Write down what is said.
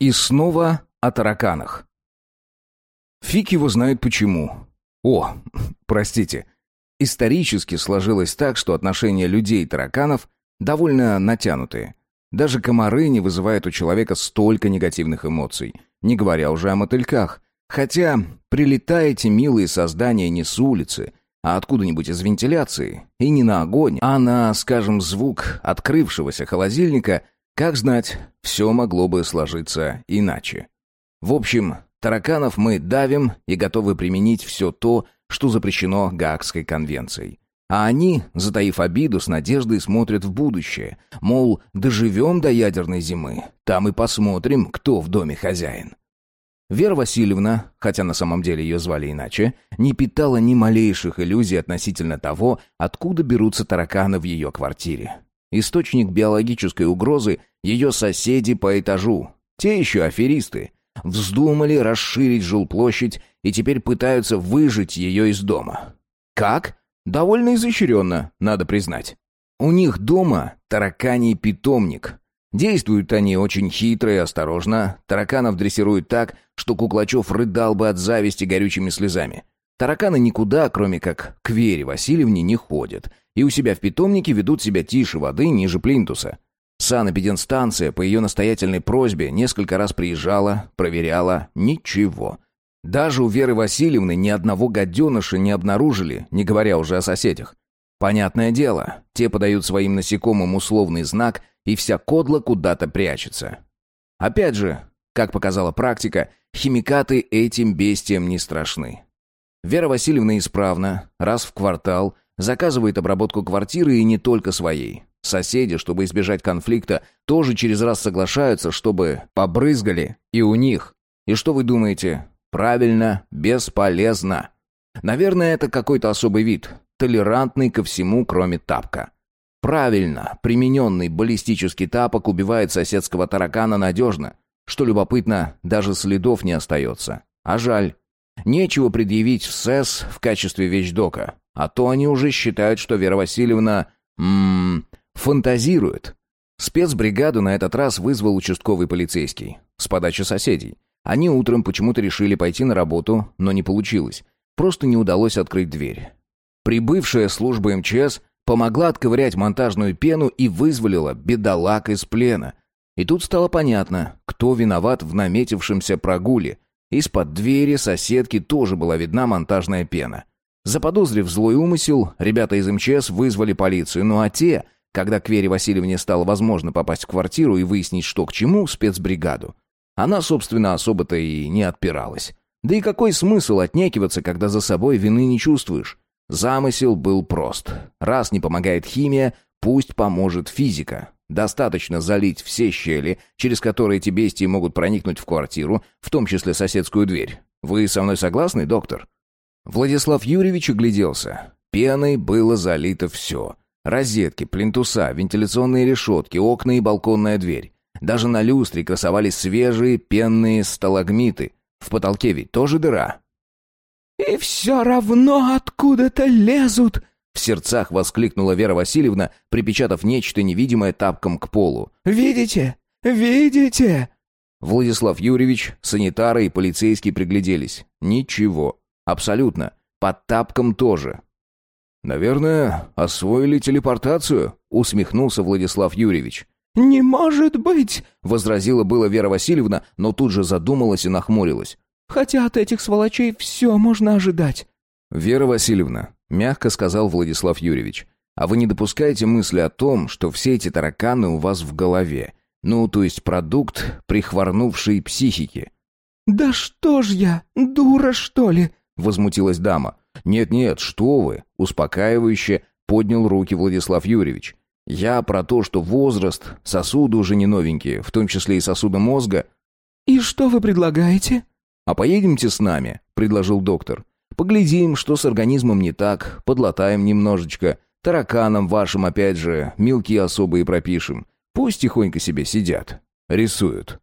И снова о тараканах. Фиг его знает почему. О, простите. Исторически сложилось так, что отношения людей и тараканов довольно натянутые. Даже комары не вызывают у человека столько негативных эмоций, не говоря уже о мотыльках. Хотя прилетаете, милые создания, не с улицы, а откуда-нибудь из вентиляции, и не на огонь, а на, скажем, звук открывшегося холодильника, как знать, все могло бы сложиться иначе. В общем, тараканов мы давим и готовы применить все то, что запрещено Гаагской конвенцией. А они, затаив обиду, с надеждой смотрят в будущее. Мол, доживем до ядерной зимы, там и посмотрим, кто в доме хозяин. Вера Васильевна, хотя на самом деле ее звали иначе, не питала ни малейших иллюзий относительно того, откуда берутся тараканы в ее квартире. Источник биологической угрозы – ее соседи по этажу. Те еще аферисты. Вздумали расширить жилплощадь и теперь пытаются выжить ее из дома. Как? Довольно изощренно, надо признать. У них дома тараканий питомник. Действуют они очень хитро и осторожно. Тараканов дрессируют так, что Куклачев рыдал бы от зависти горючими слезами. Тараканы никуда, кроме как к Вере Васильевне, не ходят. И у себя в питомнике ведут себя тише воды ниже плинтуса. Санэпиденстанция по ее настоятельной просьбе несколько раз приезжала, проверяла. Ничего. Даже у Веры Васильевны ни одного гаденыша не обнаружили, не говоря уже о соседях. Понятное дело, те подают своим насекомым условный знак и вся кодла куда-то прячется. Опять же, как показала практика, химикаты этим бестиям не страшны. Вера Васильевна исправна, раз в квартал, заказывает обработку квартиры и не только своей. Соседи, чтобы избежать конфликта, тоже через раз соглашаются, чтобы побрызгали и у них. И что вы думаете? Правильно, бесполезно. Наверное, это какой-то особый вид, толерантный ко всему, кроме тапка. Правильно, примененный баллистический тапок убивает соседского таракана надежно. Что любопытно, даже следов не остается. А жаль. Нечего предъявить в СЭС в качестве вещдока. А то они уже считают, что Вера Васильевна... Ммм... фантазирует. Спецбригаду на этот раз вызвал участковый полицейский. С подачи соседей. Они утром почему-то решили пойти на работу, но не получилось. Просто не удалось открыть дверь. Прибывшая служба МЧС помогла отковырять монтажную пену и вызволила бедолаг из плена. И тут стало понятно, кто виноват в наметившемся прогуле. Из-под двери соседки тоже была видна монтажная пена. Заподозрив злой умысел, ребята из МЧС вызвали полицию, ну а те, когда к Вере Васильевне стало возможно попасть в квартиру и выяснить, что к чему, спецбригаду. Она, собственно, особо-то и не отпиралась. Да и какой смысл отнекиваться, когда за собой вины не чувствуешь? Замысел был прост. Раз не помогает химия, пусть поможет физика. Достаточно залить все щели, через которые эти бестии могут проникнуть в квартиру, в том числе соседскую дверь. Вы со мной согласны, доктор? Владислав Юрьевич огляделся. Пеной было залито все. Розетки, плинтуса, вентиляционные решетки, окна и балконная дверь. Даже на люстре красовались свежие пенные сталагмиты. В потолке ведь тоже дыра. «И все равно откуда-то лезут!» В сердцах воскликнула Вера Васильевна, припечатав нечто невидимое тапком к полу. «Видите? Видите?» Владислав Юрьевич, санитары и полицейские пригляделись. Ничего. Абсолютно. Под тапком тоже. «Наверное, освоили телепортацию?» — усмехнулся Владислав Юрьевич. «Не может быть!» — возразила было Вера Васильевна, но тут же задумалась и нахмурилась. Хотя от этих сволочей все можно ожидать». «Вера Васильевна», — мягко сказал Владислав Юрьевич, «а вы не допускаете мысли о том, что все эти тараканы у вас в голове? Ну, то есть продукт прихворнувшей психики?» «Да что ж я, дура, что ли?» — возмутилась дама. «Нет-нет, что вы!» — успокаивающе поднял руки Владислав Юрьевич. «Я про то, что возраст, сосуды уже не новенькие, в том числе и сосуды мозга». «И что вы предлагаете?» «А поедемте с нами», — предложил доктор. «Поглядим, что с организмом не так, подлатаем немножечко. Тараканам вашим, опять же, мелкие особые пропишем. Пусть тихонько себе сидят. Рисуют».